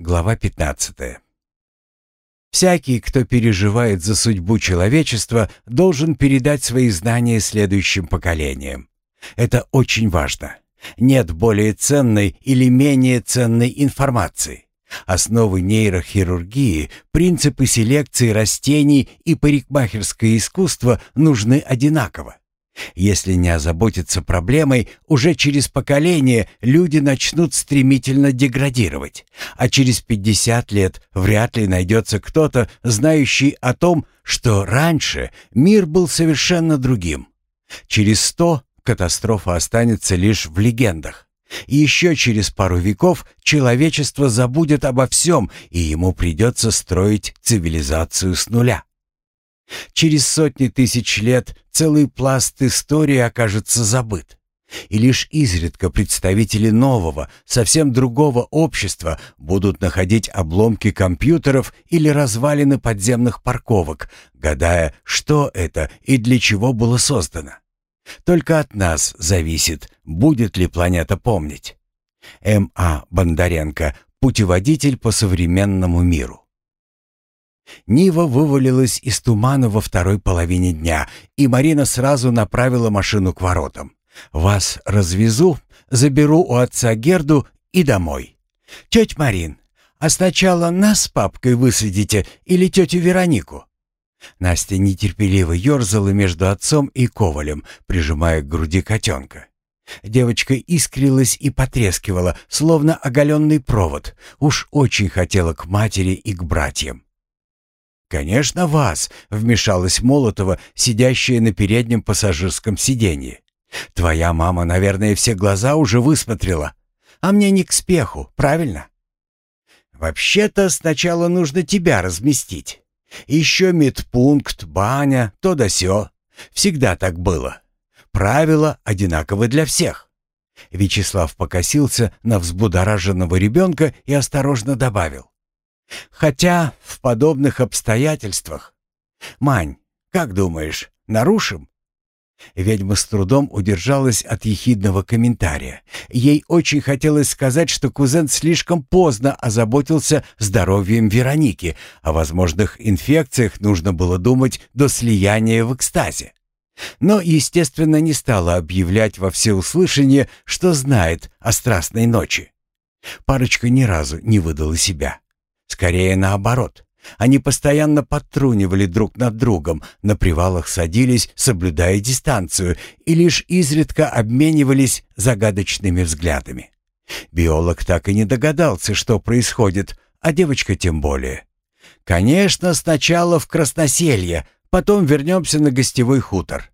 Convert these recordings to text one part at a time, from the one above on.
Глава 15. Всякий, кто переживает за судьбу человечества, должен передать свои знания следующим поколениям. Это очень важно. Нет более ценной или менее ценной информации. Основы нейрохирургии, принципы селекции растений и парикмахерское искусство нужны одинаково. Если не озаботиться проблемой, уже через поколение люди начнут стремительно деградировать, а через 50 лет вряд ли найдется кто-то, знающий о том, что раньше мир был совершенно другим. Через 100 катастрофа останется лишь в легендах. И еще через пару веков человечество забудет обо всем, и ему придется строить цивилизацию с нуля. Через сотни тысяч лет целый пласт истории окажется забыт. И лишь изредка представители нового, совсем другого общества будут находить обломки компьютеров или развалины подземных парковок, гадая, что это и для чего было создано. Только от нас зависит, будет ли планета помнить. М.А. Бондаренко, путеводитель по современному миру. Нива вывалилась из тумана во второй половине дня, и Марина сразу направила машину к воротам. «Вас развезу, заберу у отца Герду и домой. Тетя Марин, а сначала нас с папкой высадите или тетю Веронику?» Настя нетерпеливо ерзала между отцом и Ковалем, прижимая к груди котенка. Девочка искрилась и потрескивала, словно оголенный провод. Уж очень хотела к матери и к братьям. «Конечно, вас», — вмешалась Молотова, сидящая на переднем пассажирском сиденье. «Твоя мама, наверное, все глаза уже высмотрела. А мне не к спеху, правильно?» «Вообще-то сначала нужно тебя разместить. Еще медпункт, баня, то да сё. Всегда так было. Правила одинаковы для всех». Вячеслав покосился на взбудораженного ребенка и осторожно добавил. Хотя в подобных обстоятельствах... Мань, как думаешь, нарушим? Ведьма с трудом удержалась от ехидного комментария. Ей очень хотелось сказать, что кузен слишком поздно озаботился здоровьем Вероники, о возможных инфекциях нужно было думать до слияния в экстазе. Но, естественно, не стала объявлять во всеуслышание, что знает о страстной ночи. Парочка ни разу не выдала себя. Скорее наоборот. Они постоянно подтрунивали друг над другом, на привалах садились, соблюдая дистанцию, и лишь изредка обменивались загадочными взглядами. Биолог так и не догадался, что происходит, а девочка тем более. «Конечно, сначала в Красноселье, потом вернемся на гостевой хутор».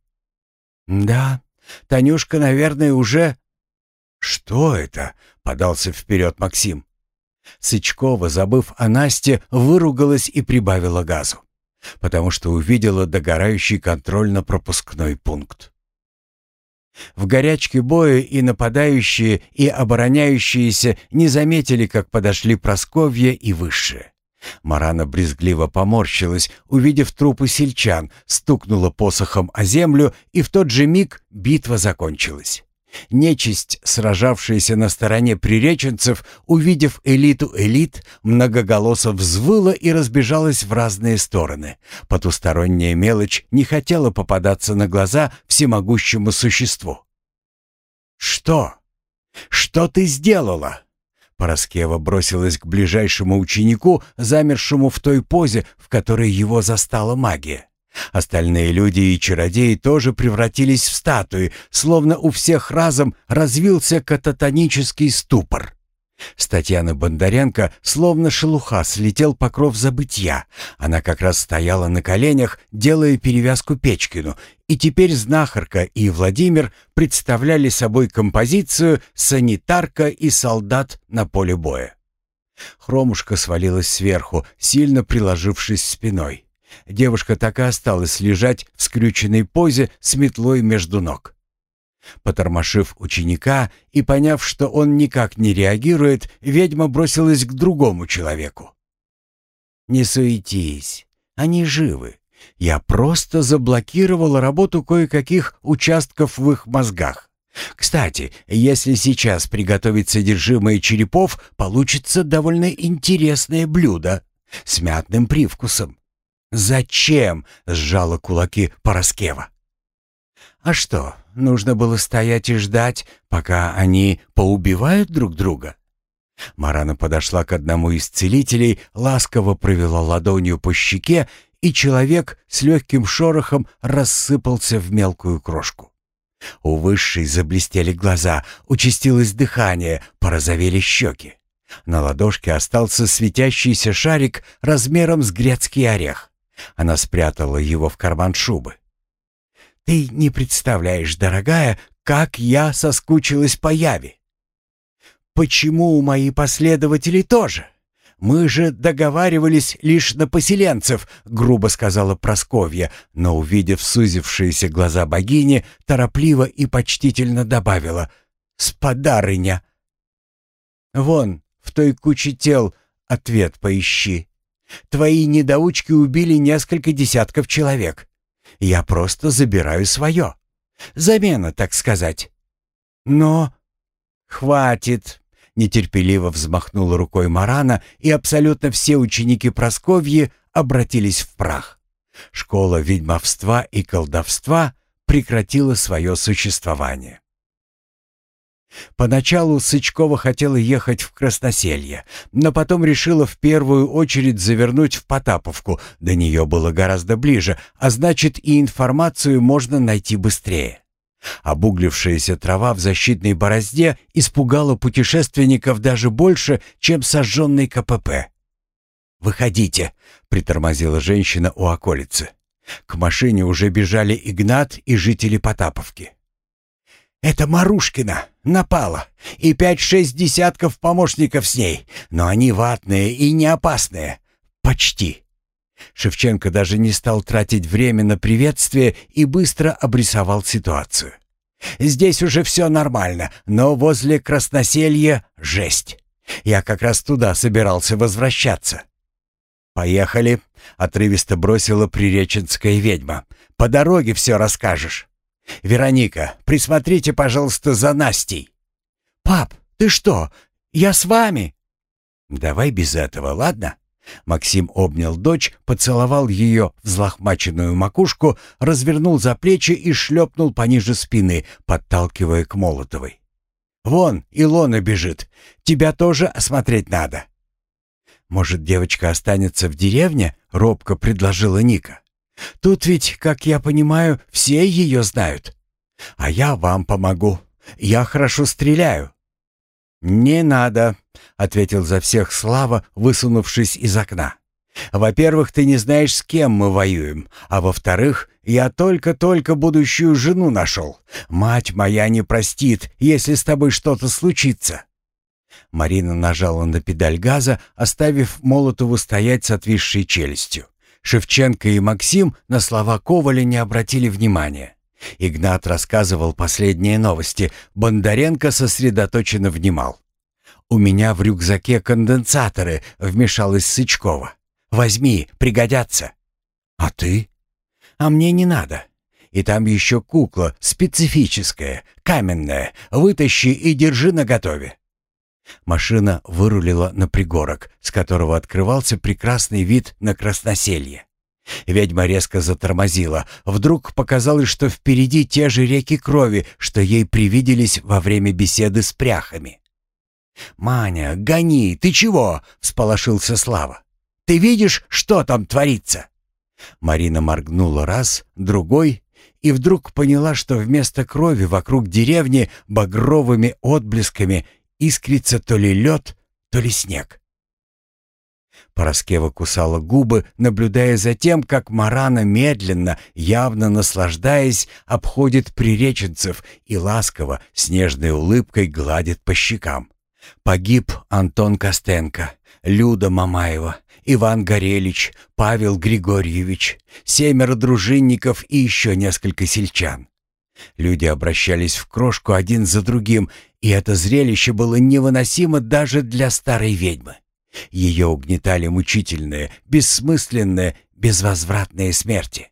«Да, Танюшка, наверное, уже...» «Что это?» — подался вперед Максим. Сычкова, забыв о Насте, выругалась и прибавила газу, потому что увидела догорающий контрольно-пропускной пункт. В горячке боя и нападающие, и обороняющиеся не заметили, как подошли Просковья и Высшие. Марана брезгливо поморщилась, увидев трупы сельчан, стукнула посохом о землю, и в тот же миг битва закончилась. Нечисть, сражавшаяся на стороне приреченцев, увидев элиту элит, многоголосо взвыла и разбежалась в разные стороны. Потусторонняя мелочь не хотела попадаться на глаза всемогущему существу. «Что? Что ты сделала?» Пороскева бросилась к ближайшему ученику, замершему в той позе, в которой его застала магия. Остальные люди и чародеи тоже превратились в статуи, словно у всех разом развился кататонический ступор. С Татьяны Бондаренко словно шелуха слетел покров забытья. Она как раз стояла на коленях, делая перевязку Печкину, и теперь знахарка и Владимир представляли собой композицию «Санитарка и солдат на поле боя». Хромушка свалилась сверху, сильно приложившись спиной. Девушка так и осталась лежать в скрюченной позе с метлой между ног. Потормошив ученика и поняв, что он никак не реагирует, ведьма бросилась к другому человеку. «Не суетись, они живы. Я просто заблокировала работу кое-каких участков в их мозгах. Кстати, если сейчас приготовить содержимое черепов, получится довольно интересное блюдо с мятным привкусом. «Зачем?» — сжала кулаки Пороскева. «А что, нужно было стоять и ждать, пока они поубивают друг друга?» Марана подошла к одному из целителей, ласково провела ладонью по щеке, и человек с легким шорохом рассыпался в мелкую крошку. У высшей заблестели глаза, участилось дыхание, порозовели щеки. На ладошке остался светящийся шарик размером с грецкий орех. Она спрятала его в карман шубы. «Ты не представляешь, дорогая, как я соскучилась по Яве. Почему мои последователи тоже? Мы же договаривались лишь на поселенцев, грубо сказала Просковья, но, увидев сузившиеся глаза богини, торопливо и почтительно добавила «Спадарыня». «Вон, в той куче тел ответ поищи. Твои недоучки убили несколько десятков человек. Я просто забираю свое. Замена, так сказать. Но... Хватит. Нетерпеливо взмахнула рукой Марана, и абсолютно все ученики Просковьи обратились в прах. Школа ведьмовства и колдовства прекратила свое существование. Поначалу Сычкова хотела ехать в Красноселье, но потом решила в первую очередь завернуть в Потаповку. До нее было гораздо ближе, а значит и информацию можно найти быстрее. Обуглившаяся трава в защитной борозде испугала путешественников даже больше, чем сожженный КПП. «Выходите», — притормозила женщина у околицы. К машине уже бежали Игнат и жители Потаповки. «Это Марушкина напала, и пять-шесть десятков помощников с ней, но они ватные и не опасные. Почти». Шевченко даже не стал тратить время на приветствие и быстро обрисовал ситуацию. «Здесь уже все нормально, но возле Красноселья жесть. Я как раз туда собирался возвращаться». «Поехали», — отрывисто бросила приреченская ведьма. «По дороге все расскажешь». «Вероника, присмотрите, пожалуйста, за Настей». «Пап, ты что? Я с вами». «Давай без этого, ладно?» Максим обнял дочь, поцеловал ее взлохмаченную макушку, развернул за плечи и шлепнул пониже спины, подталкивая к Молотовой. «Вон, Илона бежит. Тебя тоже осмотреть надо». «Может, девочка останется в деревне?» — робко предложила Ника. Тут ведь, как я понимаю, все ее знают. А я вам помогу. Я хорошо стреляю». «Не надо», — ответил за всех Слава, высунувшись из окна. «Во-первых, ты не знаешь, с кем мы воюем, а во-вторых, я только-только будущую жену нашел. Мать моя не простит, если с тобой что-то случится». Марина нажала на педаль газа, оставив Молотову стоять с отвисшей челюстью. Шевченко и Максим на слова Коваля не обратили внимания. Игнат рассказывал последние новости. Бондаренко сосредоточенно внимал. «У меня в рюкзаке конденсаторы», — вмешалась Сычкова. «Возьми, пригодятся». «А ты?» «А мне не надо. И там еще кукла, специфическая, каменная. Вытащи и держи наготове». Машина вырулила на пригорок, с которого открывался прекрасный вид на красноселье. Ведьма резко затормозила. Вдруг показалось, что впереди те же реки крови, что ей привиделись во время беседы с пряхами. «Маня, гони! Ты чего?» — всполошился Слава. «Ты видишь, что там творится?» Марина моргнула раз, другой, и вдруг поняла, что вместо крови вокруг деревни багровыми отблесками искрится то ли лед, то ли снег. Пороскева кусала губы, наблюдая за тем, как Марана медленно, явно наслаждаясь, обходит приреченцев и ласково, с нежной улыбкой гладит по щекам. Погиб Антон Костенко, Люда Мамаева, Иван Горелич, Павел Григорьевич, семеро дружинников и еще несколько сельчан. Люди обращались в крошку один за другим, и это зрелище было невыносимо даже для старой ведьмы. Ее угнетали мучительные, бессмысленные, безвозвратные смерти.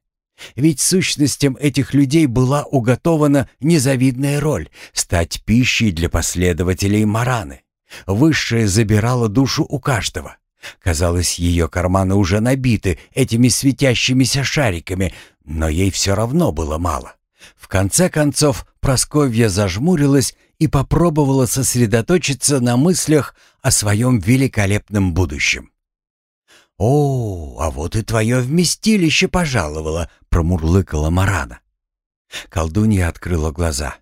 Ведь сущностям этих людей была уготована незавидная роль — стать пищей для последователей Мараны. Высшее забирало душу у каждого. Казалось, ее карманы уже набиты этими светящимися шариками, но ей все равно было мало. В конце концов, Просковья зажмурилась и попробовала сосредоточиться на мыслях о своем великолепном будущем. «О, а вот и твое вместилище пожаловало», — промурлыкала Марана. Колдунья открыла глаза.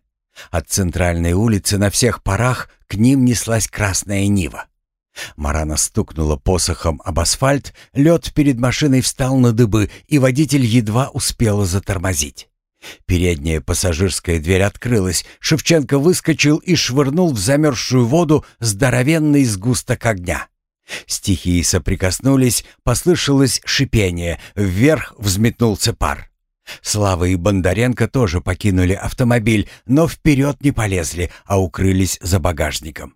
От центральной улицы на всех парах к ним неслась красная нива. Марана стукнула посохом об асфальт, лед перед машиной встал на дыбы, и водитель едва успела затормозить. Передняя пассажирская дверь открылась, Шевченко выскочил и швырнул в замерзшую воду здоровенный сгусток огня. Стихии соприкоснулись, послышалось шипение, вверх взметнулся пар. Слава и Бондаренко тоже покинули автомобиль, но вперед не полезли, а укрылись за багажником.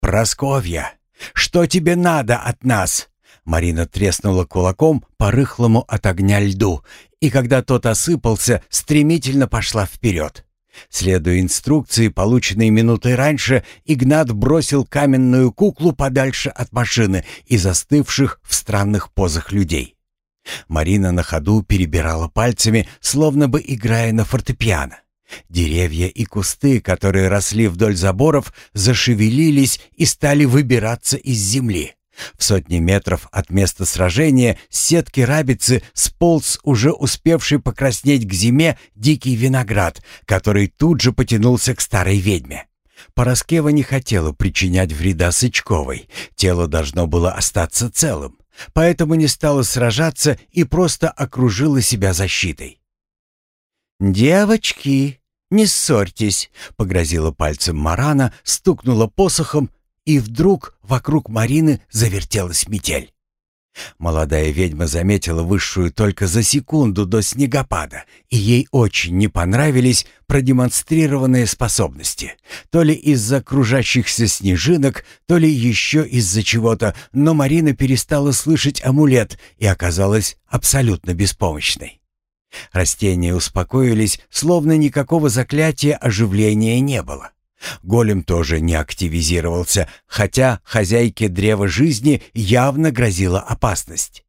«Просковья, что тебе надо от нас?» Марина треснула кулаком по рыхлому от огня льду, и когда тот осыпался, стремительно пошла вперед. Следуя инструкции, полученной минутой раньше, Игнат бросил каменную куклу подальше от машины и застывших в странных позах людей. Марина на ходу перебирала пальцами, словно бы играя на фортепиано. Деревья и кусты, которые росли вдоль заборов, зашевелились и стали выбираться из земли. В сотни метров от места сражения с сетки рабицы сполз уже успевший покраснеть к зиме дикий виноград, который тут же потянулся к старой ведьме. Пороскева не хотела причинять вреда Сычковой, тело должно было остаться целым, поэтому не стала сражаться и просто окружила себя защитой. «Девочки, не ссорьтесь», — погрозила пальцем Марана, стукнула посохом, и вдруг вокруг Марины завертелась метель. Молодая ведьма заметила высшую только за секунду до снегопада, и ей очень не понравились продемонстрированные способности. То ли из-за кружащихся снежинок, то ли еще из-за чего-то, но Марина перестала слышать амулет и оказалась абсолютно беспомощной. Растения успокоились, словно никакого заклятия оживления не было. Голем тоже не активизировался, хотя хозяйке древа жизни явно грозила опасность.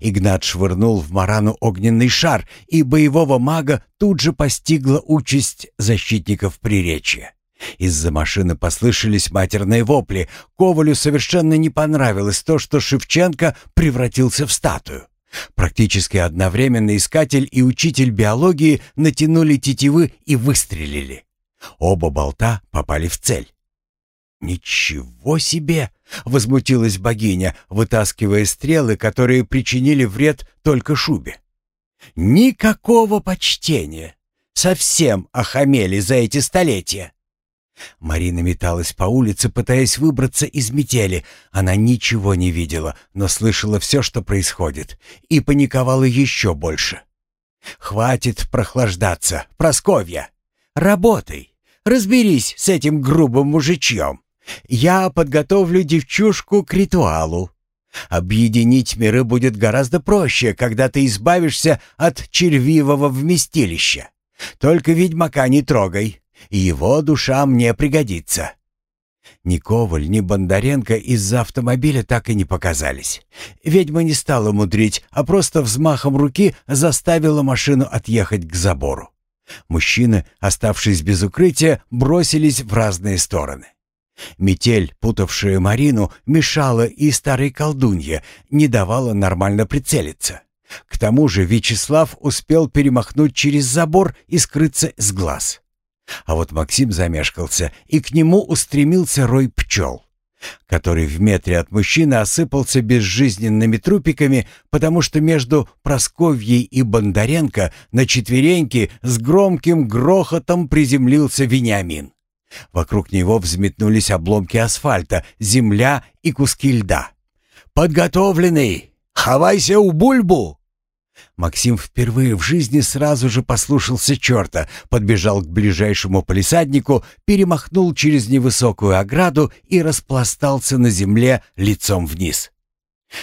Игнат швырнул в Марану огненный шар, и боевого мага тут же постигла участь защитников приречья. Из-за машины послышались матерные вопли. Ковалю совершенно не понравилось то, что Шевченко превратился в статую. Практически одновременно искатель и учитель биологии натянули тетивы и выстрелили. Оба болта попали в цель. «Ничего себе!» — возмутилась богиня, вытаскивая стрелы, которые причинили вред только шубе. «Никакого почтения! Совсем охамели за эти столетия!» Марина металась по улице, пытаясь выбраться из метели. Она ничего не видела, но слышала все, что происходит, и паниковала еще больше. «Хватит прохлаждаться, Просковья! Работай! Разберись с этим грубым мужичьем! Я подготовлю девчушку к ритуалу. Объединить миры будет гораздо проще, когда ты избавишься от червивого вместилища. Только ведьмака не трогай, его душа мне пригодится». Ни Коваль, ни Бондаренко из-за автомобиля так и не показались. Ведьма не стала мудрить, а просто взмахом руки заставила машину отъехать к забору. Мужчины, оставшись без укрытия, бросились в разные стороны. Метель, путавшая Марину, мешала и старой колдунье, не давала нормально прицелиться. К тому же Вячеслав успел перемахнуть через забор и скрыться с глаз. А вот Максим замешкался, и к нему устремился рой пчел, который в метре от мужчины осыпался безжизненными трупиками, потому что между Просковьей и Бондаренко на четвереньки с громким грохотом приземлился Вениамин. Вокруг него взметнулись обломки асфальта, земля и куски льда. «Подготовленный! Хавайся у бульбу!» Максим впервые в жизни сразу же послушался черта, подбежал к ближайшему полисаднику, перемахнул через невысокую ограду и распластался на земле лицом вниз.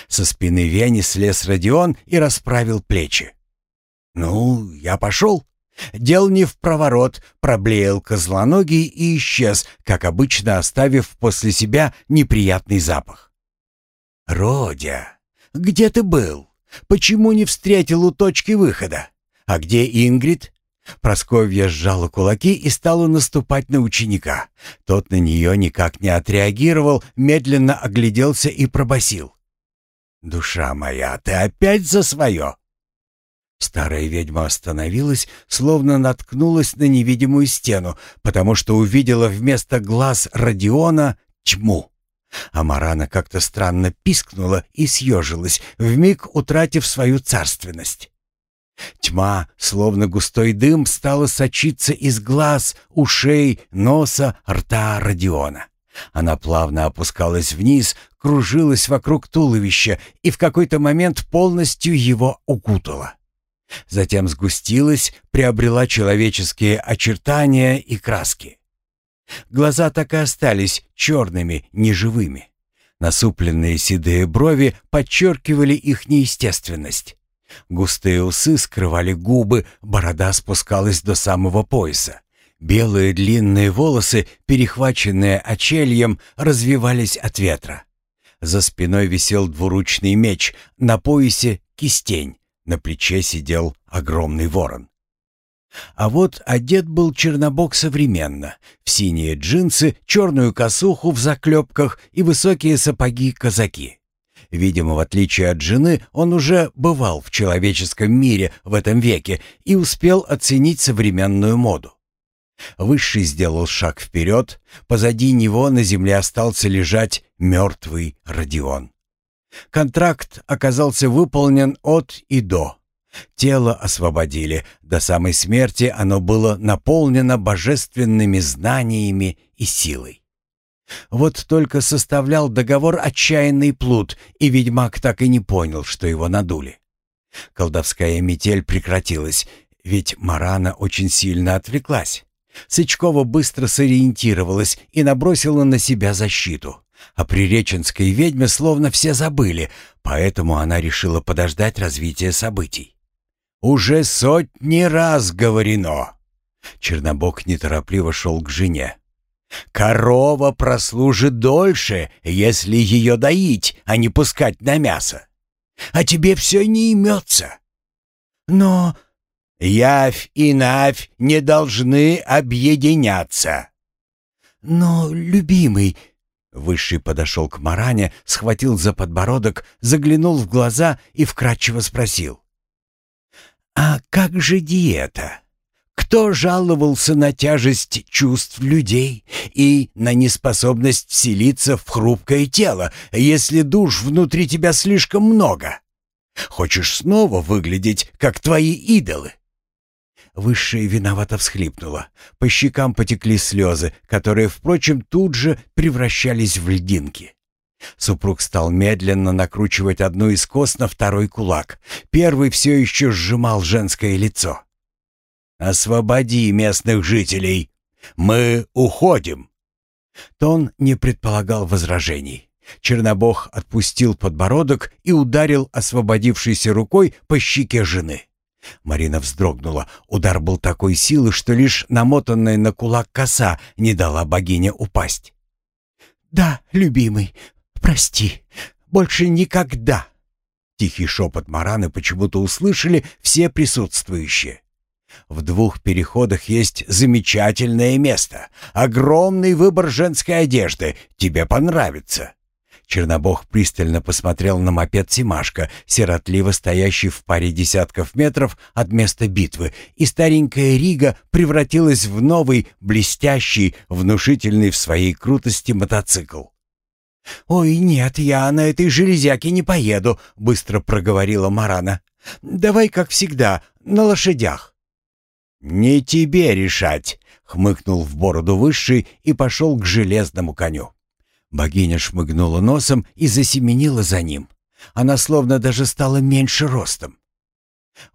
Со спины Вени слез Родион и расправил плечи. «Ну, я пошел». Дел не в проворот, проблеял козлоногий и исчез, как обычно оставив после себя неприятный запах. «Родя, где ты был? Почему не встретил у точки выхода? А где Ингрид?» Просковья сжала кулаки и стала наступать на ученика. Тот на нее никак не отреагировал, медленно огляделся и пробасил: «Душа моя, ты опять за свое!» Старая ведьма остановилась, словно наткнулась на невидимую стену, потому что увидела вместо глаз Родиона тьму. Амарана как-то странно пискнула и съежилась, вмиг утратив свою царственность. Тьма, словно густой дым, стала сочиться из глаз, ушей, носа, рта Родиона. Она плавно опускалась вниз, кружилась вокруг туловища и в какой-то момент полностью его укутала. Затем сгустилась, приобрела человеческие очертания и краски. Глаза так и остались черными, неживыми. Насупленные седые брови подчеркивали их неестественность. Густые усы скрывали губы, борода спускалась до самого пояса. Белые длинные волосы, перехваченные очельем, развивались от ветра. За спиной висел двуручный меч, на поясе — кистень, на плече сидел огромный ворон. А вот одет был Чернобог современно, в синие джинсы, черную косуху в заклепках и высокие сапоги-казаки. Видимо, в отличие от жены, он уже бывал в человеческом мире в этом веке и успел оценить современную моду. Высший сделал шаг вперед, позади него на земле остался лежать мертвый Родион. Контракт оказался выполнен от и до. Тело освободили, до самой смерти оно было наполнено божественными знаниями и силой. Вот только составлял договор отчаянный плут, и ведьмак так и не понял, что его надули. Колдовская метель прекратилась, ведь Марана очень сильно отвлеклась. Сычкова быстро сориентировалась и набросила на себя защиту. О приреченской ведьме словно все забыли, поэтому она решила подождать развития событий. «Уже сотни раз говорено!» Чернобог неторопливо шел к жене. Корова прослужит дольше, если ее доить, а не пускать на мясо. А тебе все не имется. Но явь и навь не должны объединяться. Но, любимый, Высший подошел к Маране, схватил за подбородок, заглянул в глаза и вкратчиво спросил. «А как же диета?» Кто жаловался на тяжесть чувств людей и на неспособность вселиться в хрупкое тело, если душ внутри тебя слишком много? Хочешь снова выглядеть, как твои идолы?» Высшая виновато всхлипнула. По щекам потекли слезы, которые, впрочем, тут же превращались в льдинки. Супруг стал медленно накручивать одну из кос на второй кулак. Первый все еще сжимал женское лицо. «Освободи местных жителей! Мы уходим!» Тон не предполагал возражений. Чернобог отпустил подбородок и ударил освободившейся рукой по щеке жены. Марина вздрогнула. Удар был такой силы, что лишь намотанная на кулак коса не дала богине упасть. «Да, любимый, прости, больше никогда!» Тихий шепот Мараны почему-то услышали все присутствующие. В двух переходах есть замечательное место. Огромный выбор женской одежды. Тебе понравится». Чернобог пристально посмотрел на мопед Симашка, сиротливо стоящий в паре десятков метров от места битвы, и старенькая Рига превратилась в новый, блестящий, внушительный в своей крутости мотоцикл. «Ой, нет, я на этой железяке не поеду», — быстро проговорила Марана. «Давай, как всегда, на лошадях». «Не тебе решать», — хмыкнул в бороду высший и пошел к железному коню. Богиня шмыгнула носом и засеменила за ним. Она словно даже стала меньше ростом.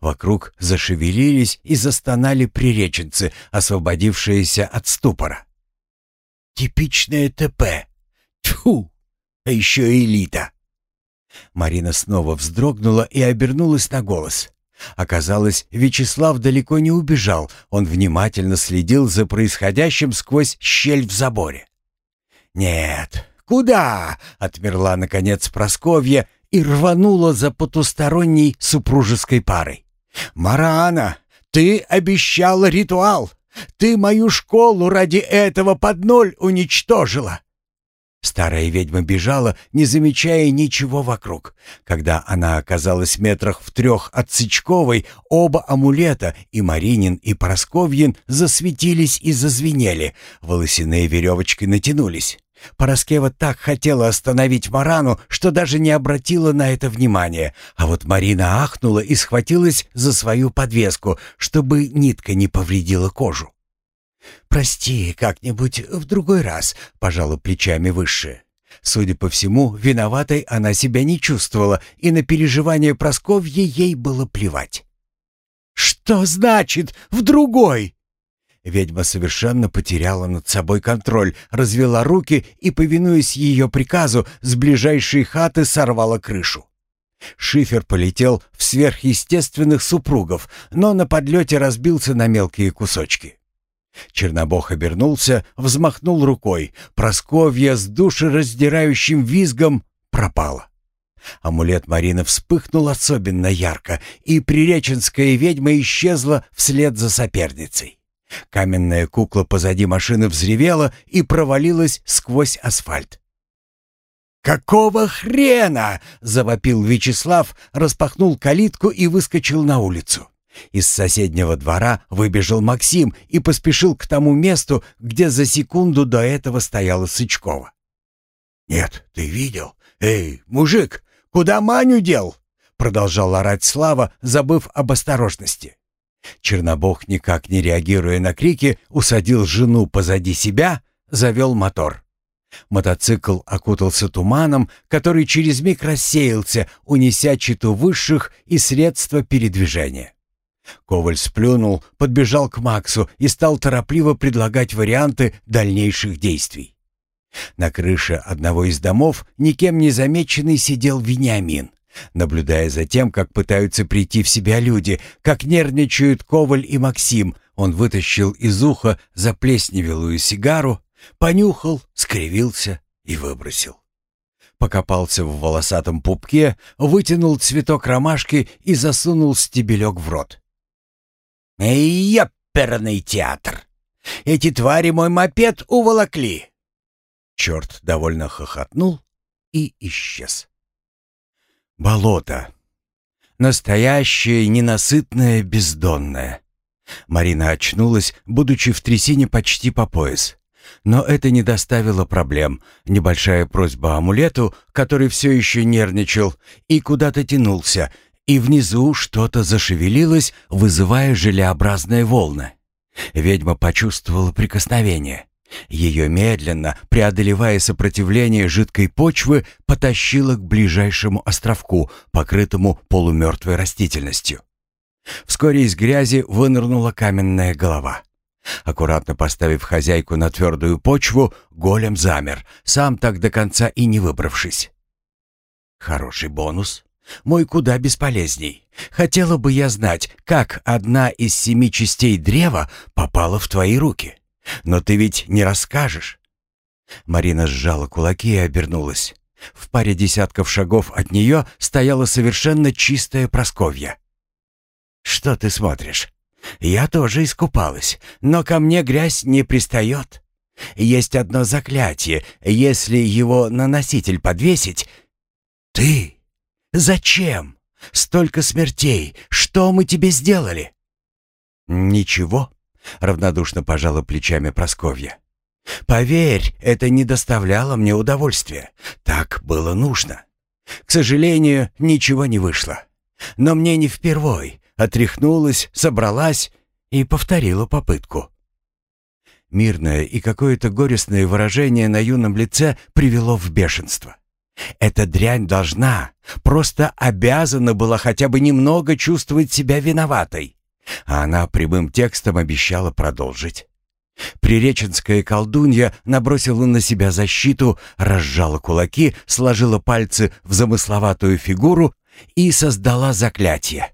Вокруг зашевелились и застонали приреченцы, освободившиеся от ступора. «Типичное ТП! Тьфу! А еще элита!» Марина снова вздрогнула и обернулась на голос. Оказалось, Вячеслав далеко не убежал, он внимательно следил за происходящим сквозь щель в заборе. «Нет, куда?» — отмерла, наконец, Просковья и рванула за потусторонней супружеской парой. «Марана, ты обещала ритуал! Ты мою школу ради этого под ноль уничтожила!» Старая ведьма бежала, не замечая ничего вокруг. Когда она оказалась метрах в трех от Сычковой, оба амулета, и Маринин, и Поросковьин, засветились и зазвенели. Волосяные веревочки натянулись. Пороскева так хотела остановить Марану, что даже не обратила на это внимания, а вот Марина ахнула и схватилась за свою подвеску, чтобы нитка не повредила кожу. «Прости, как-нибудь в другой раз», — пожала плечами высшая. Судя по всему, виноватой она себя не чувствовала, и на переживания Просковьи ей было плевать. «Что значит «в другой»?» Ведьма совершенно потеряла над собой контроль, развела руки и, повинуясь ее приказу, с ближайшей хаты сорвала крышу. Шифер полетел в сверхъестественных супругов, но на подлете разбился на мелкие кусочки. Чернобог обернулся, взмахнул рукой. Просковья с душераздирающим визгом пропала. Амулет Марины вспыхнул особенно ярко, и приреченская ведьма исчезла вслед за соперницей. Каменная кукла позади машины взревела и провалилась сквозь асфальт. «Какого хрена?» — завопил Вячеслав, распахнул калитку и выскочил на улицу. Из соседнего двора выбежал Максим и поспешил к тому месту, где за секунду до этого стояла Сычкова. «Нет, ты видел? Эй, мужик, куда Маню дел?» Продолжал орать Слава, забыв об осторожности. Чернобог, никак не реагируя на крики, усадил жену позади себя, завел мотор. Мотоцикл окутался туманом, который через миг рассеялся, унеся читу высших и средства передвижения. Коваль сплюнул, подбежал к Максу и стал торопливо предлагать варианты дальнейших действий. На крыше одного из домов никем не замеченный сидел Вениамин, наблюдая за тем, как пытаются прийти в себя люди, как нервничают Коваль и Максим. Он вытащил из уха заплесневелую сигару, понюхал, скривился и выбросил. Покопался в волосатом пупке, вытянул цветок ромашки и засунул стебелек в рот. «Эй, ёперный театр! Эти твари мой мопед уволокли!» Черт довольно хохотнул и исчез. Болото. Настоящее, ненасытное, бездонное. Марина очнулась, будучи в трясине почти по пояс. Но это не доставило проблем. Небольшая просьба амулету, который все еще нервничал и куда-то тянулся, и внизу что-то зашевелилось, вызывая желеобразные волны. Ведьма почувствовала прикосновение. Ее медленно, преодолевая сопротивление жидкой почвы, потащило к ближайшему островку, покрытому полумертвой растительностью. Вскоре из грязи вынырнула каменная голова. Аккуратно поставив хозяйку на твердую почву, голем замер, сам так до конца и не выбравшись. Хороший бонус. Мой куда бесполезней. Хотела бы я знать, как одна из семи частей древа попала в твои руки. Но ты ведь не расскажешь. Марина сжала кулаки и обернулась. В паре десятков шагов от нее стояла совершенно чистая Просковья. «Что ты смотришь? Я тоже искупалась, но ко мне грязь не пристает. Есть одно заклятие, если его на носитель подвесить... Ты Зачем? Столько смертей. Что мы тебе сделали?» «Ничего», — равнодушно пожала плечами Просковья. «Поверь, это не доставляло мне удовольствия. Так было нужно. К сожалению, ничего не вышло. Но мне не впервой. Отряхнулась, собралась и повторила попытку». Мирное и какое-то горестное выражение на юном лице привело в бешенство. Эта дрянь должна, просто обязана была хотя бы немного чувствовать себя виноватой. А она прямым текстом обещала продолжить. Приреченская колдунья набросила на себя защиту, разжала кулаки, сложила пальцы в замысловатую фигуру и создала заклятие.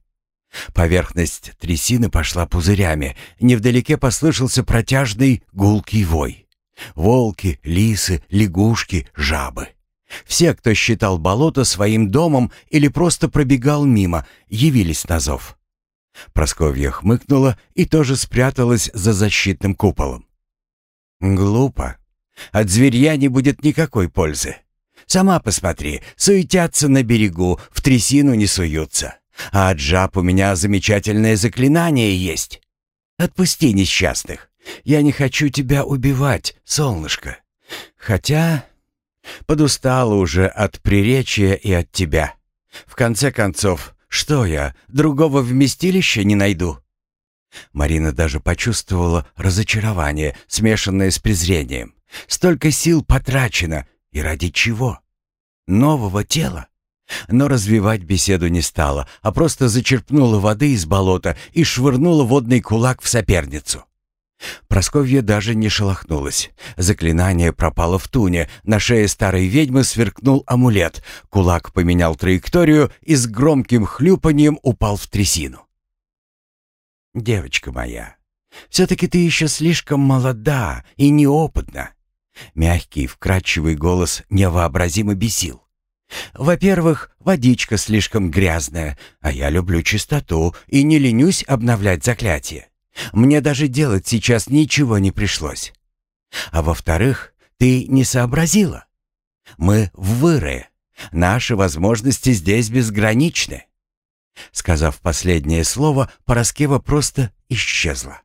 Поверхность трясины пошла пузырями. Невдалеке послышался протяжный гулкий вой. Волки, лисы, лягушки, жабы. Все, кто считал болото своим домом или просто пробегал мимо, явились на зов. Просковья хмыкнула и тоже спряталась за защитным куполом. «Глупо. От зверья не будет никакой пользы. Сама посмотри, суетятся на берегу, в трясину не суются. А от жаб у меня замечательное заклинание есть. Отпусти несчастных. Я не хочу тебя убивать, солнышко. Хотя подустала уже от приречия и от тебя. В конце концов, что я, другого вместилища не найду?» Марина даже почувствовала разочарование, смешанное с презрением. Столько сил потрачено, и ради чего? Нового тела? Но развивать беседу не стала, а просто зачерпнула воды из болота и швырнула водный кулак в соперницу. Просковья даже не шелохнулась. Заклинание пропало в туне. На шее старой ведьмы сверкнул амулет. Кулак поменял траекторию и с громким хлюпанием упал в трясину. «Девочка моя, все-таки ты еще слишком молода и неопытна». Мягкий, вкрадчивый голос невообразимо бесил. «Во-первых, водичка слишком грязная, а я люблю чистоту и не ленюсь обновлять заклятие. Мне даже делать сейчас ничего не пришлось. А во-вторых, ты не сообразила. Мы в вырое. Наши возможности здесь безграничны. Сказав последнее слово, Пороскева просто исчезла.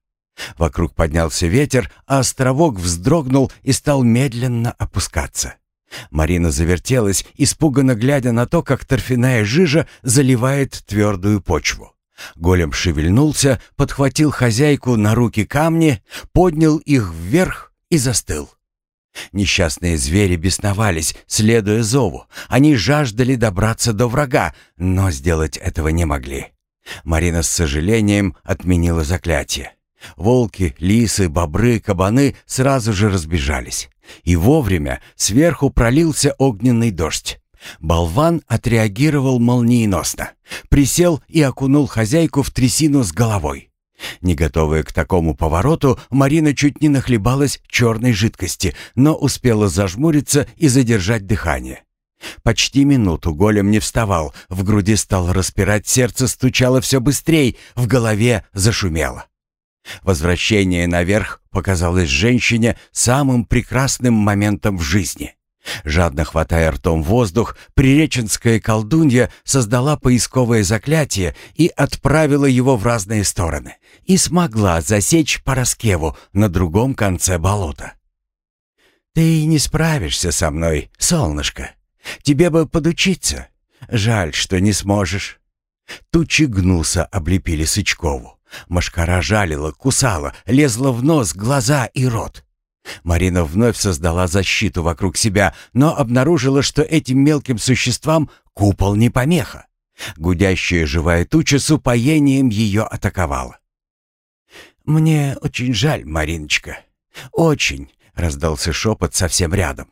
Вокруг поднялся ветер, а островок вздрогнул и стал медленно опускаться. Марина завертелась, испуганно глядя на то, как торфяная жижа заливает твердую почву. Голем шевельнулся, подхватил хозяйку на руки камни, поднял их вверх и застыл. Несчастные звери бесновались, следуя зову. Они жаждали добраться до врага, но сделать этого не могли. Марина с сожалением отменила заклятие. Волки, лисы, бобры, кабаны сразу же разбежались. И вовремя сверху пролился огненный дождь. Болван отреагировал молниеносно. Присел и окунул хозяйку в трясину с головой. Не готовая к такому повороту, Марина чуть не нахлебалась черной жидкости, но успела зажмуриться и задержать дыхание. Почти минуту голем не вставал, в груди стал распирать, сердце стучало все быстрее, в голове зашумело. Возвращение наверх показалось женщине самым прекрасным моментом в жизни. Жадно хватая ртом воздух, приреченская колдунья создала поисковое заклятие и отправила его в разные стороны. И смогла засечь Пороскеву на другом конце болота. «Ты не справишься со мной, солнышко. Тебе бы подучиться. Жаль, что не сможешь». Тучи гнуса облепили Сычкову. Машкара жалила, кусала, лезла в нос, глаза и рот. Марина вновь создала защиту вокруг себя, но обнаружила, что этим мелким существам купол не помеха. Гудящая живая туча с упоением ее атаковала. «Мне очень жаль, Мариночка. Очень!» — раздался шепот совсем рядом.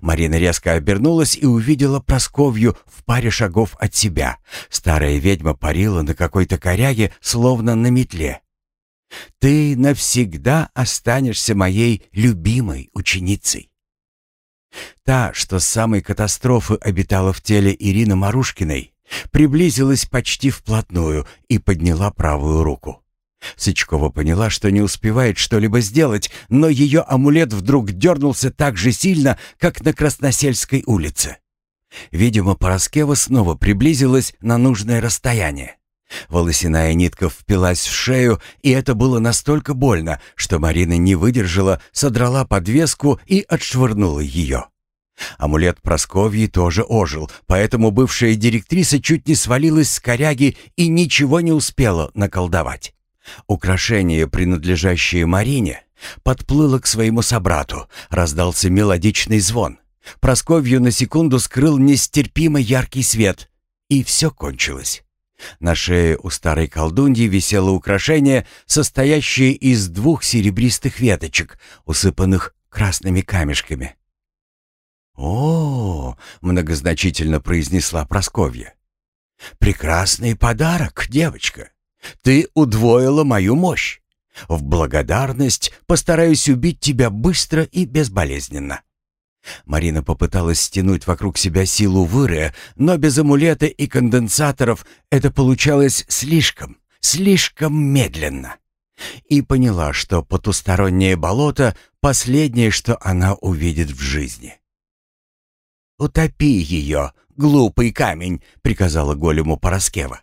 Марина резко обернулась и увидела Просковью в паре шагов от себя. Старая ведьма парила на какой-то коряге, словно на метле. Ты навсегда останешься моей любимой ученицей. Та, что с самой катастрофы обитала в теле Ирины Марушкиной, приблизилась почти вплотную и подняла правую руку. Сычкова поняла, что не успевает что-либо сделать, но ее амулет вдруг дернулся так же сильно, как на Красносельской улице. Видимо, Пороскева снова приблизилась на нужное расстояние. Волосяная нитка впилась в шею, и это было настолько больно, что Марина не выдержала, содрала подвеску и отшвырнула ее. Амулет Просковьи тоже ожил, поэтому бывшая директриса чуть не свалилась с коряги и ничего не успела наколдовать. Украшение, принадлежащее Марине, подплыло к своему собрату, раздался мелодичный звон. Просковью на секунду скрыл нестерпимо яркий свет, и все кончилось. На шее у старой колдуньи висело украшение, состоящее из двух серебристых веточек, усыпанных красными камешками. «О!» — многозначительно произнесла Просковья. «Прекрасный подарок, девочка. Ты удвоила мою мощь. В благодарность постараюсь убить тебя быстро и безболезненно». Марина попыталась стянуть вокруг себя силу вырыя, но без амулета и конденсаторов это получалось слишком, слишком медленно. И поняла, что потустороннее болото — последнее, что она увидит в жизни. «Утопи ее, глупый камень!» — приказала голему Пороскева.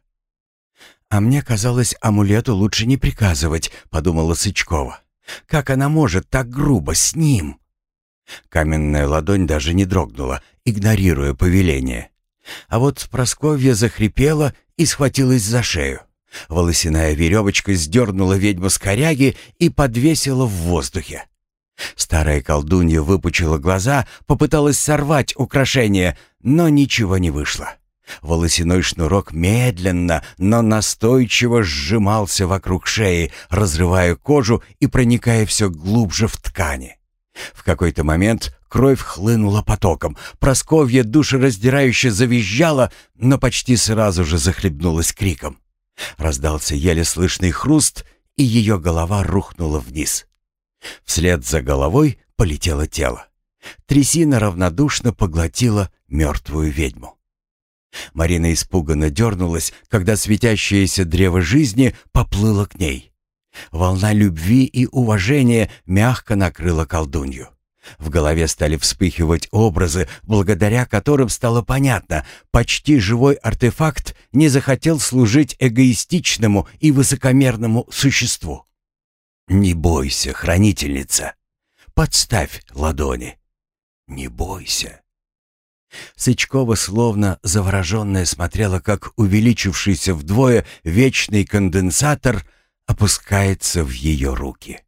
«А мне казалось, амулету лучше не приказывать», — подумала Сычкова. «Как она может так грубо с ним?» Каменная ладонь даже не дрогнула, игнорируя повеление. А вот Просковья захрипела и схватилась за шею. Волосяная веревочка сдернула ведьму с коряги и подвесила в воздухе. Старая колдунья выпучила глаза, попыталась сорвать украшение, но ничего не вышло. Волосяной шнурок медленно, но настойчиво сжимался вокруг шеи, разрывая кожу и проникая все глубже в ткани. В какой-то момент кровь хлынула потоком. Просковья душераздирающе завизжала, но почти сразу же захлебнулась криком. Раздался еле слышный хруст, и ее голова рухнула вниз. Вслед за головой полетело тело. Трясина равнодушно поглотила мертвую ведьму. Марина испуганно дернулась, когда светящееся древо жизни поплыло к ней. Волна любви и уважения мягко накрыла колдунью. В голове стали вспыхивать образы, благодаря которым стало понятно, почти живой артефакт не захотел служить эгоистичному и высокомерному существу. «Не бойся, хранительница. Подставь ладони. Не бойся». Сычкова, словно завороженная, смотрела, как увеличившийся вдвое вечный конденсатор опускается в ее руки.